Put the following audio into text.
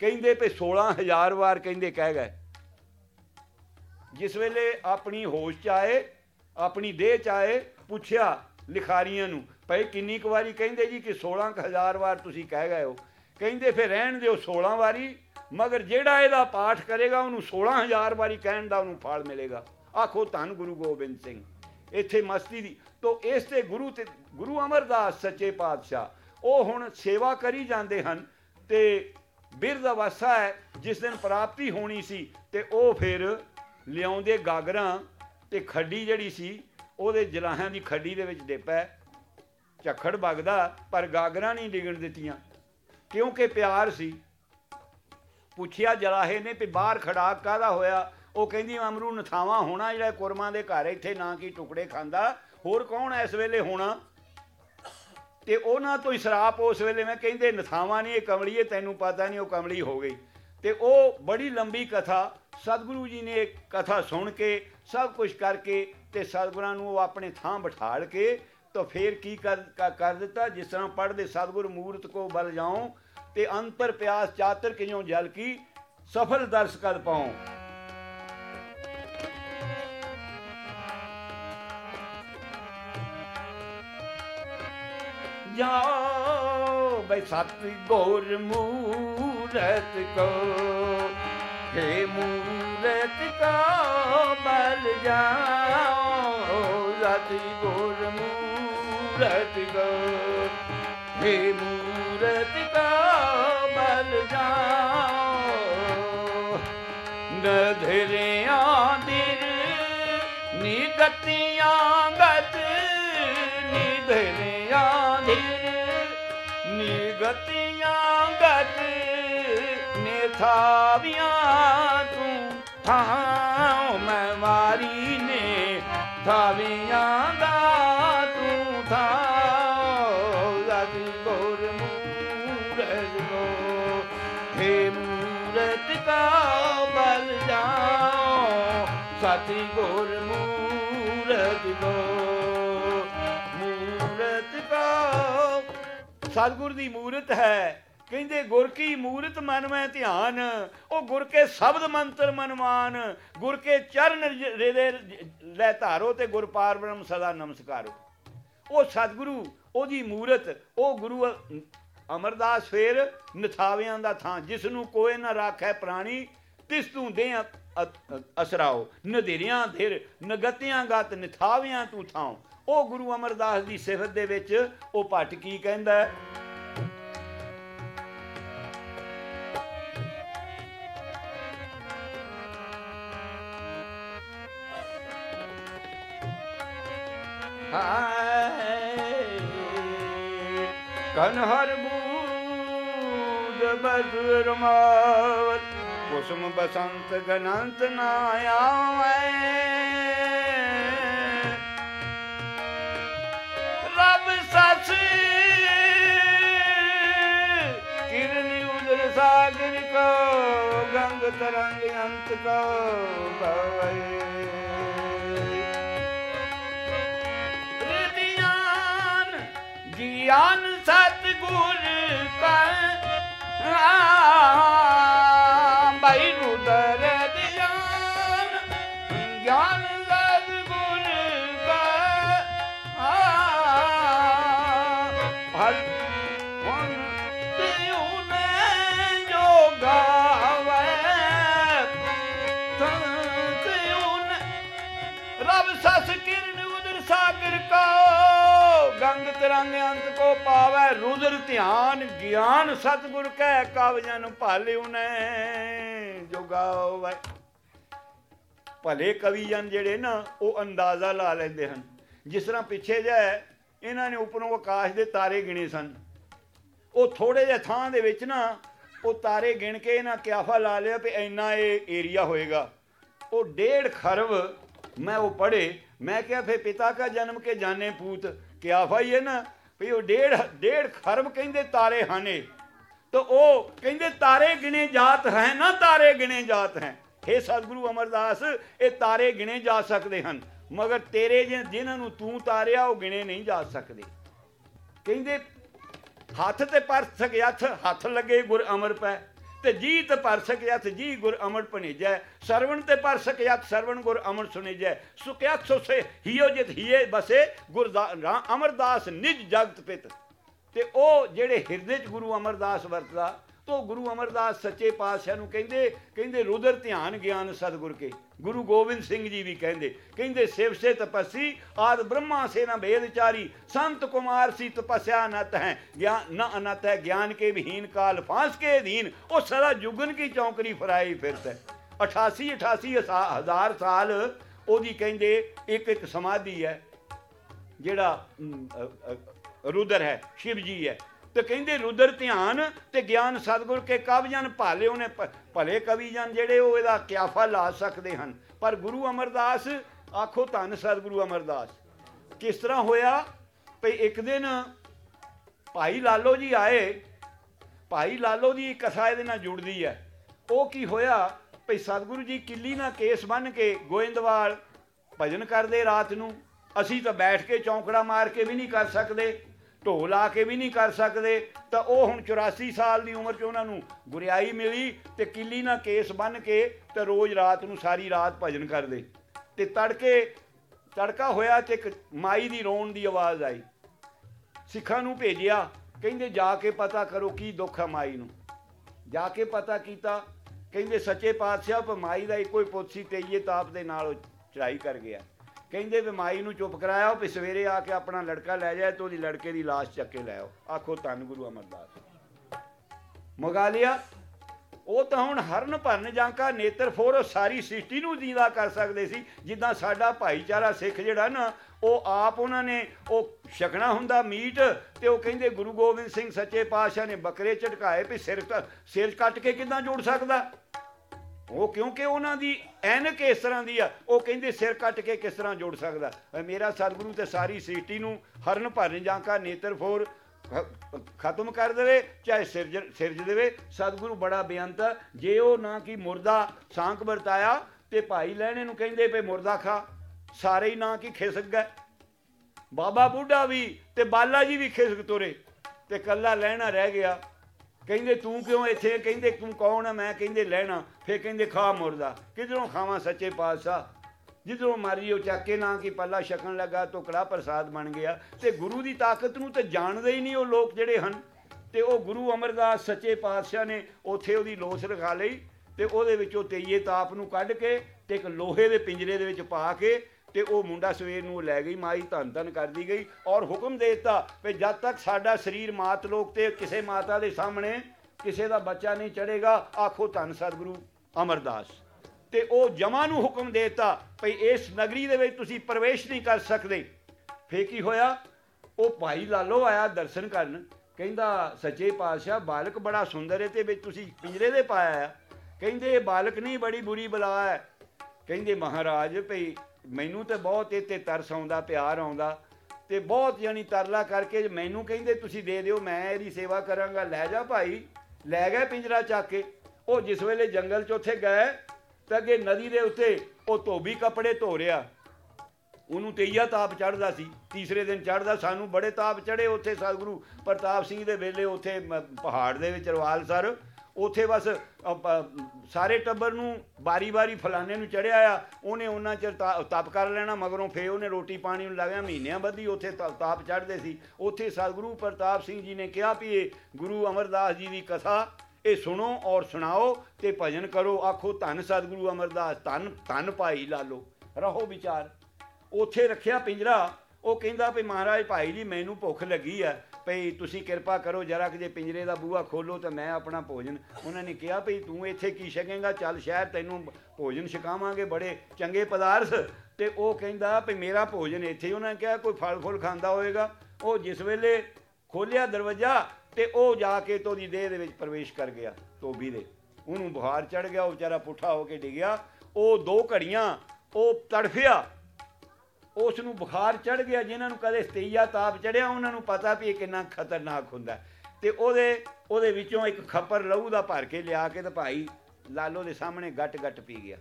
ਕਹਿੰਦੇ ਪਏ 16000 ਵਾਰ ਕਹਿੰਦੇ ਕਹਿ ਗਏ। ਜਿਸ ਵੇਲੇ ਆਪਣੀ ਹੋਸ਼ ਚ ਆਏ, ਆਪਣੀ ਦੇਹ ਚ ਆਏ, ਪੁੱਛਿਆ ਲਿਖਾਰੀਆਂ ਨੂੰ, ਭਈ ਕਿੰਨੀ ਕੁ ਵਾਰੀ ਕਹਿੰਦੇ ਜੀ ਕਿ 16000 ਵਾਰ ਤੁਸੀਂ ਕਹਿ ਗਏ ਹੋ? ਕਹਿੰਦੇ ਫਿਰ ਰਹਿਣ ਦਿਓ 16 ਵਾਰੀ, ਮਗਰ ਜਿਹੜਾ ਇਹਦਾ ਪਾਠ ਕਰੇਗਾ, ਉਹਨੂੰ 16000 ਵਾਰੀ ਕਹਿਣ ਦਾ ਉਹਨੂੰ ਫਲ ਮਿਲੇਗਾ। ਆਖੋ ਧੰਨ ਗੁਰੂ ਗੋਬਿੰਦ ਸਿੰਘ, ਇੱਥੇ ਮਸਤੀ ਦੀ, ਤੋਂ ਇਸ ਤੇ ਗੁਰੂ ਤੇ, ਗੁਰੂ ਅਮਰਦਾਸ ਸੱਚੇ ਪਾਤਸ਼ਾਹ, ਉਹ ਹੁਣ ਸੇਵਾ ਕਰੀ ਜਾਂਦੇ ਹਨ ਤੇ ਬਿਰਧ ਅਵਸਥਾ ਹੈ, ਜਿਸ ਦਿਨ ਪ੍ਰਾਪਤੀ ਹੋਣੀ ਸੀ ਤੇ ਉਹ ਫਿਰ ਲਿਆਉਂਦੇ ਗਾਗਰਾਂ ਤੇ ਖੱਡੀ ਜਿਹੜੀ ਸੀ, ਉਹਦੇ ਜਲਾਹਾਂ ਦੀ ਖੱਡੀ ਦੇ ਵਿੱਚ ਡੇਪਾ ਝੱਖੜ ਵਗਦਾ, ਪਰ ਗਾਗਰਾਂ ਨਹੀਂ ਡਿਗਣ ਦਿੱਤੀਆਂ, ਕਿਉਂਕਿ ਪਿਆਰ ਸੀ। ਪੁੱਛਿਆ ਜਲਾਹੇ ਨੇ ਵੀ ਬਾਹਰ ਖੜਾ ਕਾਦਾ ਹੋਇਆ? ਉਹ ਕਹਿੰਦੀ, ਅਮਰੂ ਨਥਾਵਾ ਹੋਣਾ, ਜਿਹੜਾ ਕੁਰਮਾਂ ਦੇ ਘਰ ਇੱਥੇ ਨਾ ਕੀ ਟੁਕੜੇ ਖਾਂਦਾ। ਹੋਰ ਕੌਣ ਇਸ ਵੇਲੇ ਹੋਣਾ? ਤੇ ਉਹਨਾਂ ਤੋਂ ਹੀ ਸਰਾਪ ਉਸ ਵੇਲੇ ਮੈਂ ਕਹਿੰਦੇ, ਨਥਾਵਾਂ ਨਹੀਂ ਇਹ ਕਮਲੀਏ ਤੈਨੂੰ ਪਤਾ ਨਹੀਂ ਉਹ ਕਮਲੀ ਹੋ ਗਈ। ਤੇ ਉਹ ਬੜੀ ਲੰਬੀ ਕਥਾ, ਸਤਿਗੁਰੂ ਜੀ ਨੇ ਕਥਾ ਸੁਣ ਕੇ, ਸਭ ਕੁਝ ਕਰਕੇ ਤੇ ਸਤਿਗੁਰਾਂ ਨੂੰ ਉਹ ਆਪਣੇ ਥਾਂ ਬਿਠਾੜ ਕੇ ਤਾਂ ਫੇਰ ਕੀ ਕਰ ਕਰ ਦਿੱਤਾ? ਜਿਸ ਤਰ੍ਹਾਂ ਪੜਦੇ ਸਤਿਗੁਰ ਮੂਰਤ ਕੋ ਬਲ ਜਾਉ ਤੇ ਅੰਤਰ ਪਿਆਸ ਚਾਤਰ ਕਿਉਂ ਜਲ ਕੀ, ਸਫਲ ਦਰਸ ਕਰ ਪਾਉ। ਜਾਓ ਬਈ ਸਤ ਗੋਰ ਮੂਰਤ ਕੋ। ਹੇ ਮੂਰਤ ਕੋ ਬਲ ਜਾਓ ਸਤ ਗੋਰ ਮੂਰਤ ਕੋ। ਹੇ ਮੂਰਤ ਕੋ ਬਲ ਜਾਓ। ਨਧਰਿਆਂ ਦਿਰ ਨਿਗਤੀਆਂ ਗਤ ਨਿਥਾਵੀਆਂ ਤੂੰ ਥਾਂ ਮੈਂ ਵਾਰੀ ਨੇ। ਥਾਵੀਆਂ ਦਾ ਤੂੰ ਥਾਂ। ਲਾਗੀ ਗੋਰ ਮੂਰਤ ਕੋ हे ਮੂਰਤ ਕਾ ਬਲ ਜਾਓ ਸਾਥੀ ਗੋਰ ਮੂਰਤ ਕੋ ਮੂਰਤ ਕਾ। ਸਤਿਗੁਰ ਦੀ ਮੂਰਤ ਹੈ। ਕਹਿੰਦੇ, ਗੁਰ ਕੀ ਮੂਰਤ ਮਨ ਮੈਂ ਧਿਆਨ? ਉਹ ਗੁਰ ਕੇ ਸ਼ਬਦ ਮੰਤਰ ਮਨਮਾਨ। ਗੁਰ ਕੇ ਚਰਨ ਦੇ ਲੈ ਧਾਰੋ ਤੇ ਗੁਰ ਪਾਰ ਬ੍ਰਹਮ ਸਦਾ ਨਮਸਕਾਰੋ। ਉਹ ਸਤਿਗੁਰੂ, ਉਹਦੀ ਮੂਰਤ, ਉਹ ਗੁਰੂ ਅਮਰਦਾਸ ਫੇਰ ਨਥਾਵਿਆਂ ਦਾ ਥਾਂ ਜਿਸ ਨੂੰ ਕੋਈ ਨਾ ਰਾਖੈ ਪ੍ਰਾਣੀ, ਤਿਸ ਤੂੰ ਦੇ ਅਸਰਾਓ। ਨਦੇਰਿਆਂ ਧਿਰ, ਨਗਤਿਆਂ ਗਤ, ਨਿਥਾਵਿਆਂ ਤੂੰ ਥਾਂ ਉਹ ਗੁਰੂ ਅਮਰਦਾਸ ਦੀ ਸਿਫਤ ਦੇ ਵਿੱਚ ਉਹ ਭੱਟ ਕੀ ਕਹਿੰਦਾ ਕਨਹਰ ਬੂਦ ਬਦਰ ਮਾਵਤ ਕੁਸਮ ਬਸੰਤ ਗਨੰਤ ਨਾ ਆਵੇ ਰੱਬ ਸੱਚ ਕਿਰਨ ਉਦਰ ਸਾਗਰ ਕੋ ਗੰਗ ਤਰੰਗ ਅੰਤ ਕੋ ਗਵੇ ਗਿਆਨ ਸਤ ਕਾ ਬਈ ਗੰਗ ਅੰਤ ਕੋ ਪਾਵੇ ਰੁਦਰ ਧਿਆਨ, ਗਿਆਨ ਸਤਗੁਰ ਕਹਿ ਕਵ ਜਨ ਭਾਲਿਉ ਨੇ, ਜੋ ਭਲੇ ਕਵੀ ਜਨ ਜਿਹੜੇ ਨਾ, ਉਹ ਅੰਦਾਜ਼ਾ ਲਾ ਲੈਂਦੇ ਹਨ। ਜਿਸ ਤਰ੍ਹਾਂ ਪਿੱਛੇ ਜਾ ਇਹਨਾਂ ਨੇ ਉੱਪਰੋਂ ਆਕਾਸ਼ ਦੇ ਤਾਰੇ ਗਿਣੇ ਸਨ। ਉਹ ਥੋੜੇ ਜਿਹੇ ਥਾਂ ਦੇ ਵਿੱਚ ਨਾ, ਉਹ ਤਾਰੇ ਗਿਣ ਕੇ ਇਹਨਾਂ ਕਿਆਫਾ ਲਾ ਲਿਆ ਵੀ ਇੰਨਾ ਇਹ ਏਰੀਆ ਹੋਏਗਾ। ਉਹ ਡੇਢ ਖਰਬ ਮੈਂ ਉਹ ਪੜੇ ਮੈਂ ਕਿਹਾ, ਫੇ ਪਿਤਾ ਕਾ ਜਨਮ ਕੇ ਜਾਣੇ ਪੂਤ ਕਿਆ ਭਾਈ ਹੈ ਨਾ? ਵੀ ਉਹ ਡੇਢ ਡੇਢ ਖਰਬ ਕਹਿੰਦੇ ਤਾਰੇ ਹਨੇ। ਤਾਂ ਉਹ ਕਹਿੰਦੇ ਤਾਰੇ ਗਿਣੇ ਜਾਤ ਹੈ ਨਾ, ਤਾਰੇ ਗਿਣੇ ਜਾਤ ਹੈ। हे ਸਤਿਗੁਰੂ ਅਮਰਦਾਸ, ਇਹ ਤਾਰੇ ਗਿਣੇ ਜਾ ਸਕਦੇ ਹਨ। ਮਗਰ ਤੇਰੇ ਜਿਨ੍ਹਾਂ ਨੂੰ ਤੂੰ ਤਾਰਿਆ, ਉਹ ਗਿਣੇ ਨਹੀਂ ਜਾ ਸਕਦੇ। ਕਹਿੰਦੇ, ਹੱਥ ਤੇ ਪਰ ਸਕਿਆਥ ਹੱਥ ਲੱਗੇ ਗੁਰ ਅਮਰ ਪੈ। ਤੇ ਜੀ ਤੇ ਪਰ ਸਕਿਆਤ ਜੀ ਗੁਰ ਅਮਰ ਭਣੇਜੈ। ਸਰਵਣ ਤੇ ਪਰ ਸਕਿਆਤ ਸਰਵਣ ਗੁਰ ਅਮਰ ਸੁਨੇਜੈ ਸੁਕਿਆਤ ਸੋਸੇ ਹਿਓ ਜਿਤ ਹੀਏ ਬਸੇ, ਗੁਰ ਅਮਰਦਾਸ ਨਿਜ ਜਗਤ ਪਿਤ। ਤੇ ਉਹ ਜਿਹੜੇ ਹਿਰਦੇ 'ਚ ਗੁਰੂ ਅਮਰਦਾਸ ਵਰਤਦਾ ਤੋ ਗੁਰੂ ਅਮਰਦਾਸ ਸੱਚੇ ਪਾਤਸ਼ਾਹ ਨੂੰ ਕਹਿੰਦੇ ਕਹਿੰਦੇ ਰੁਦਰ ਧਿਆਨ ਗਿਆਨ ਸਤਿਗੁਰ ਕੇ। ਗੁਰੂ ਗੋਬਿੰਦ ਸਿੰਘ ਜੀ ਵੀ ਕਹਿੰਦੇ ਕਹਿੰਦੇ ਸਿਵਸੇ ਤਪਸੀ ਆਦ ਬ੍ਰਹਮਾ ਸੇ ਨਾ ਭੇਦਚਾਰੀ ਸੰਤ ਕੁਮਾਰ ਸੀ ਤਪਸਿਆ ਨਤ ਹੈ ਗਿਆਨ ਨਾ ਅਨਤ ਹੈ ਗਿਆਨ ਕੇ ਵਿਹੀਨ ਕਾਲ ਫਾਂਸ ਕੇ ਅਧੀਨ, ਉਹ ਸਦਾ ਜੁਗਨ ਕੀ ਚੌਂਕਰੀ ਫਰਾਈ ਫਿਰਦਾ 88 88 ਹਜ਼ਾਰ ਸਾਲ ਉਹਦੀ ਕਹਿੰਦੇ ਇੱਕ ਇੱਕ ਸਮਾਧੀ ਹੈ, ਜਿਹੜਾ ਰੁਦਰ ਹੈ, ਸ਼ਿਵ ਜੀ ਹੈ। ਤੇ ਕਹਿੰਦੇ ਰੁਦਰ ਧਿਆਨ ਤੇ ਗਿਆਨ ਸਤਿਗੁਰ ਕੇ ਕਵ ਜਨ ਭਾਲੇ, ਉਹਨੇ ਭਲੇ ਕਵੀ ਜਨ ਜਿਹੜੇ ਉਹ ਇਹਦਾ ਕਿਆਫਾ ਲਾ ਸਕਦੇ ਹਨ। ਪਰ ਗੁਰੂ ਅਮਰਦਾਸ, ਆਖੋ ਧੰਨ ਸਤਿਗੁਰੂ ਅਮਰਦਾਸ, ਕਿਸ ਤਰ੍ਹਾਂ ਹੋਇਆ? ਭਈ ਇੱਕ ਦਿਨ ਭਾਈ ਲਾਲੋ ਜੀ ਆਏ, ਭਾਈ ਲਾਲੋ ਦੀ ਕਥਾ ਇਹਦੇ ਨਾਲ ਜੁੜਦੀ ਹੈ। ਉਹ ਕੀ ਹੋਇਆ? ਭਈ ਸਤਿਗੁਰੂ ਜੀ ਕਿੱਲੀ ਨਾਲ ਕੇਸ ਬੰਨ ਕੇ ਗੋਇੰਦਵਾਲ ਭਜਨ ਕਰਦੇ ਰਾਤ ਨੂੰ, ਅਸੀਂ ਤਾਂ ਬੈਠ ਕੇ ਚੌਂਕੜਾ ਮਾਰ ਕੇ ਵੀ ਨਹੀਂ ਕਰ ਸਕਦੇ। ਢੋਲ ਲਾ ਕੇ ਵੀ ਨਹੀਂ ਕਰ ਸਕਦੇ, ਤਾਂ ਉਹ ਹੁਣ 84 ਸਾਲ ਦੀ ਉਮਰ 'ਚ ਉਹਨਾਂ ਨੂੰ ਗੁਰਿਆਈ ਮਿਲੀ ਤੇ ਕਿੱਲੀ ਨਾਲ ਕੇਸ ਬੰਨ ਕੇ ਤੇ ਰੋਜ਼ ਰਾਤ ਨੂੰ ਸਾਰੀ ਰਾਤ ਭਜਨ ਕਰਦੇ। ਤੇ ਤੜਕੇ, ਤੜਕਾ ਹੋਇਆ ਤੇ ਇੱਕ ਮਾਈ ਦੀ ਰੋਣ ਦੀ ਆਵਾਜ਼ ਆਈ। ਸਿੱਖਾਂ ਨੂੰ ਭੇਜਿਆ, ਕਹਿੰਦੇ ਜਾ ਕੇ ਪਤਾ ਕਰੋ ਕੀ ਦੁੱਖ ਹੈ ਮਾਈ ਨੂੰ। ਜਾ ਕੇ ਪਤਾ ਕੀਤਾ, ਕਹਿੰਦੇ ਸੱਚੇ ਪਾਤਸ਼ਾਹ, ਪਰ ਮਾਈ ਦਾ ਇੱਕੋ ਹੀ ਪੁੱਤ ਸੀ ਤੇ ਇਹ ਤਾਪ ਦੇ ਨਾਲ ਉਹ ਚੜਾਈ ਕਰ ਗਿਆ। ਕਹਿੰਦੇ ਵੀ ਮਾਈ ਨੂੰ ਚੁੱਪ ਕਰਾਇਆ ਵੀ ਸਵੇਰੇ ਆ ਕੇ ਆਪਣਾ ਲੜਕਾ ਲੈ ਜਾਏ ਤੇ ਉਹਦੀ ਲੜਕੇ ਦੀ ਲਾਸ਼ ਚੱਕ ਕੇ ਲੈ ਆਓ। ਆਖੋ ਧੰਨ ਗੁਰੂ ਅਮਰਦਾਸ। ਮਗਾ ਲਿਆ। ਉਹ ਤਾਂ ਹੁਣ ਹਰਨ ਭਰਨ ਜਾਂਕਾ, ਨੇਤਰ ਫੋਰ ਸਾਰੀ ਸ੍ਰਿਸ਼ਟੀ ਨੂੰ ਜੀਦਾ ਕਰ ਸਕਦੇ ਸੀ। ਜਿੱਦਾਂ ਸਾਡਾ ਭਾਈਚਾਰਾ ਸਿੱਖ ਜਿਹੜਾ ਨਾ, ਉਹ ਆਪ ਉਹਨਾਂ ਨੇ ਉਹ ਛਕਣਾ ਹੁੰਦਾ ਮੀਟ ਤੇ ਉਹ ਕਹਿੰਦੇ ਗੁਰੂ ਗੋਬਿੰਦ ਸਿੰਘ ਸੱਚੇ ਪਾਤਸ਼ਾਹ ਨੇ ਬੱਕਰੇ ਝਟਕਾਏ ਵੀ ਸਿਰ ਸਿਰ ਕੱਟ ਕੇ ਕਿੱਦਾਂ ਜੋੜ ਸਕਦਾ? ਉਹ ਕਿਉਂਕਿ ਉਹਨਾਂ ਦੀ ਐਨਕ ਇਸ ਤਰ੍ਹਾਂ ਦੀ ਆ, ਉਹ ਕਹਿੰਦੇ ਸਿਰ ਕੱਟ ਕੇ ਕਿਸ ਤਰ੍ਹਾਂ ਜੋੜ ਸਕਦਾ? ਮੇਰਾ ਸਤਿਗੁਰੂ ਤੇ ਸਾਰੀ ਸ੍ਰਿਸ਼ਟੀ ਨੂੰ ਹਰਨ ਭਰਨ ਜਾਂਕਾ ਨੇਤਰ ਫੋਰ ਖਤਮ ਕਰ ਦੇਵੇ, ਚਾਹੇ ਸਿਰਜ ਸਿਰਜ ਦੇਵੇ। ਸਤਿਗੁਰੂ ਬੜਾ ਬੇਅੰਤ ਆ। ਜੇ ਉਹ ਨਾ ਕਿ ਮੁਰਦਾ ਸਾਂਕ ਵਰਤਾਇਆ ਤੇ ਭਾਈ ਲੈਣੇ ਨੂੰ ਕਹਿੰਦੇ ਪਏ, ਮੁਰਦਾ ਖਾ। ਸਾਰੇ ਹੀ ਨਾ ਕਿ ਖਿਸਕ ਗਏ। ਬਾਬਾ ਬੁੱਢਾ ਵੀ ਤੇ ਬਾਲਾ ਜੀ ਵੀ ਖਿਸਕ ਤੁਰੇ ਤੇ ਕੱਲਾ ਲੈਣਾ ਰਹਿ ਗਿਆ। ਕਹਿੰਦੇ ਤੂੰ ਕਿਉਂ ਇੱਥੇ? ਕਹਿੰਦੇ ਤੂੰ ਕੌਣ ਆ? ਮੈਂ ਕਹਿੰਦੇ ਲੈਣਾ। ਫੇਰ ਕਹਿੰਦੇ ਖਾ ਮੁਰਦਾ। ਕਿਧਰੋਂ ਖਾਵਾਂ ਸੱਚੇ ਪਾਤਸ਼ਾਹ? ਜਿੱਧਰੋਂ ਮਾਰੀ ਉਹ ਚੱਕ ਕੇ ਨਾ ਕਿ ਪੱਲਾ ਛਕਣ ਲੱਗਾ ਟੁਕੜਾ ਪ੍ਰਸਾਦ ਬਣ ਗਿਆ। ਤੇ ਗੁਰੂ ਦੀ ਤਾਕਤ ਨੂੰ ਤੇ ਜਾਣਦੇ ਹੀ ਨਹੀਂ ਉਹ ਲੋਕ ਜਿਹੜੇ ਹਨ। ਤੇ ਉਹ ਗੁਰੂ ਅਮਰਦਾਸ ਸੱਚੇ ਪਾਤਸ਼ਾਹ ਨੇ ਉੱਥੇ ਉਹਦੀ ਲੋਸ ਰਖਾ ਲਈ ਤੇ ਉਹਦੇ ਵਿੱਚੋਂ ਤੇਈਏ ਤਾਪ ਨੂੰ ਕੱਢ ਕੇ ਤੇ ਇੱਕ ਲੋਹੇ ਦੇ ਪਿੰਜਰੇ ਦੇ ਵਿੱਚ ਪਾ ਕੇ ਤੇ ਉਹ ਮੁੰਡਾ ਸਵੇਰ ਨੂੰ ਲੈ ਗਈ, ਮਾਈ ਧੰਨ ਧੰਨ ਕਰਦੀ ਗਈ ਔਰ ਹੁਕਮ ਦੇ ਦਿੱਤਾ ਵੀ ਜਦ ਤੱਕ ਸਾਡਾ ਸਰੀਰ ਮਾਤ ਲੋਕ ਤੇ ਕਿਸੇ ਮਾਤਾ ਦੇ ਸਾਹਮਣੇ ਕਿਸੇ ਦਾ ਬੱਚਾ ਨਹੀਂ ਚੜੇਗਾ ਆਖੋ ਧੰਨ ਸਤਿਗੁਰੂ ਅਮਰਦਾਸ। ਤੇ ਉਹ ਜਮਾ ਨੂੰ ਹੁਕਮ ਦੇ ਦਿੱਤਾ ਭਈ ਇਸ ਨਗਰੀ ਦੇ ਵਿੱਚ ਤੁਸੀਂ ਪ੍ਰਵੇਸ਼ ਨਹੀਂ ਕਰ ਸਕਦੇ। ਫੇਕੀ ਹੋਇਆ? ਉਹ ਭਾਈ ਲਾਲੋ ਆਇਆ ਦਰਸ਼ਨ ਕਰਨ, ਕਹਿੰਦਾ, ਸੱਚੇ ਪਾਤਸ਼ਾਹ, ਬਾਲਕ ਬੜਾ ਸੁੰਦਰ ਹੈ ਤੇ ਵਿੱਚ ਤੁਸੀਂ ਪਿੰਜਰੇ ਦੇ ਪਾਇਆ ਕਹਿੰਦੇ, ਇਹ ਬਾਲਕ ਨਹੀਂ, ਬੜੀ ਬੁਰੀ ਬਲਾ ਹੈ। ਕਹਿੰਦੇ, ਮਹਾਰਾਜ, ਭਈ ਮੈਨੂੰ ਤੇ ਬਹੁਤ ਇਹ ਤੇ ਤਰਸ ਆਉਂਦਾ, ਪਿਆਰ ਆਉਂਦਾ ਤੇ ਬਹੁਤ ਯਾਨੀ ਤਰਲਾ ਕਰਕੇ ਮੈਨੂੰ ਕਹਿੰਦੇ ਤੁਸੀਂ ਦੇ ਦਿਓ, ਮੈਂ ਇਹਦੀ ਸੇਵਾ ਕਰਾਂਗਾ। ਲੈ ਜਾ ਭਾਈ, ਲੈ ਗਏ ਪਿੰਜਰਾ ਚੱਕ ਕੇ। ਉਹ ਜਿਸ ਵੇਲੇ ਜੰਗਲ 'ਚ ਉੱਥੇ ਗਏ, ਤਾਂ ਅੱਗੇ ਨਦੀ ਦੇ ਉੱਤੇ ਉਹ ਧੋਬੀ ਕੱਪੜੇ ਧੋ ਰਿਆ ਉਹਨੂੰ ਤੇਈਆ ਤਾਪ ਚੜਦਾ ਸੀ। ਤੀਸਰੇ ਦਿਨ ਚੜਦਾ ਸਾਨੂੰ ਬੜੇ ਤਾਪ ਚੜੇ ਉੱਥੇ ਸਤਿਗੁਰੂ ਪ੍ਰਤਾਪ ਸਿੰਘ ਦੇ ਵੇਲੇ ਉੱਥੇ ਪਹਾੜ ਦੇ ਵਿੱਚ ਰਵਾਲ ਸਰ। ਉੱਥੇ ਬਸ ਸਾਰੇ ਟੱਬਰ ਨੂੰ ਬਾਰੀ-ਬਾਰੀ ਫਲਾਣੇ ਨੂੰ ਚੜਿਆ ਆ। ਉਹਨੇ ਉਹਨਾਂ ਚਿਰ ਤਾ- ਤਪ ਕਰ ਲੈਣਾ, ਮਗਰੋਂ ਫੇ ਉਹਨੇ ਰੋਟੀ ਪਾਣੀ ਨੂੰ ਲੱਗਿਆ ਮਹੀਨਿਆਂ ਬੱਧੀ ਉੱਥੇ ਤਾ- ਤਾਪ ਚੜਦੇ ਸੀ। ਉੱਥੇ ਸਤਿਗੁਰੂ ਪ੍ਰਤਾਪ ਸਿੰਘ ਜੀ ਨੇ ਕਿਹਾ ਵੀ ਇਹ ਗੁਰੂ ਅਮਰਦਾਸ ਜੀ ਦੀ ਕਥਾ, ਇਹ ਸੁਣੋ ਔਰ ਸੁਣਾਓ ਤੇ ਭਜਨ ਕਰੋ। ਆਖੋ, ਧੰਨ ਸਤਿਗੁਰੂ ਅਮਰਦਾਸ, ਧੰਨ ਧੰਨ ਭਾਈ ਲਾਲੋ। ਰਹੋ ਵਿਚਾਰ। ਉੱਥੇ ਰੱਖਿਆ ਪਿੰਜਰਾ। ਉਹ ਕਹਿੰਦਾ ਵੀ ਮਹਾਰਾਜ, ਭਾਈ ਜੀ, ਮੈਨੂੰ ਭੁੱਖ ਲੱਗੀ ਹੈ ਭਈ ਤੁਸੀਂ ਕਿਰਪਾ ਕਰੋ, ਜਰਾ ਕਿ ਜੇ ਪਿੰਜਰੇ ਦਾ ਬੂਹਾ ਖੋਲੋ ਤਾਂ ਮੈਂ ਆਪਣਾ ਭੋਜਨ ਉਹਨਾਂ ਨੇ ਕਿਹਾ, ਭਈ ਤੂੰ ਇੱਥੇ ਕੀ ਛਕੇਂਗਾ? ਚੱਲ ਸ਼ਹਿਰ ਤੈਨੂੰ ਭੋਜਨ ਛਕਾਵਾਂਗੇ ਬੜੇ ਚੰਗੇ ਪਦਾਰਥ। ਤੇ ਉਹ ਕਹਿੰਦਾ, ਭਈ ਮੇਰਾ ਭੋਜਨ ਇੱਥੇ ਉਹਨਾਂ ਨੇ ਕਿਹਾ, ਕੋਈ ਫਲ ਫੁੱਲ ਖਾਂਦਾ ਹੋਵੇਗਾ। ਉਹ ਜਿਸ ਵੇਲੇ ਖੋਲਿਆ ਦਰਵਾਜ਼ਾ ਤੇ ਉਹ ਜਾ ਕੇ ਤੋਦੀ ਦੇਹ ਦੇ ਵਿੱਚ ਪ੍ਰਵੇਸ਼ ਕਰ ਗਿਆ ਧੋਬੀ ਦੇ। ਉਹਨੂੰ ਬੁਖਾਰ ਚੜ ਗਿਆ, ਉਹ ਵਿਚਾਰਾ ਪੁੱਠਾ ਹੋ ਕੇ ਡਿੱਗਿਆ। ਉਹ ਦੋ ਘੜੀਆਂ ਉਹ ਤੜਫਿਆ। ਉਸ ਨੂੰ ਬੁਖਾਰ ਚੜ ਗਿਆ, ਜਿਨ੍ਹਾਂ ਨੂੰ ਕਦੇ ਸਤਈਆ ਤਾਪ ਚੜਿਆ ਉਹਨਾਂ ਨੂੰ ਪਤਾ ਵੀ ਇਹ ਕਿੰਨਾ ਖਤਰਨਾਕ ਹੁੰਦਾ ਤੇ ਉਹਦੇ ਉਹਦੇ ਵਿੱਚੋਂ ਇੱਕ ਖੱਪਰ ਲਹੂ ਦਾ ਭਰ ਕੇ ਲਿਆ ਕੇ ਤੇ ਭਾਈ ਲਾਲੋ ਦੇ ਸਾਹਮਣੇ ਗੱਟ ਗੱਟ ਪੀ ਗਿਆ।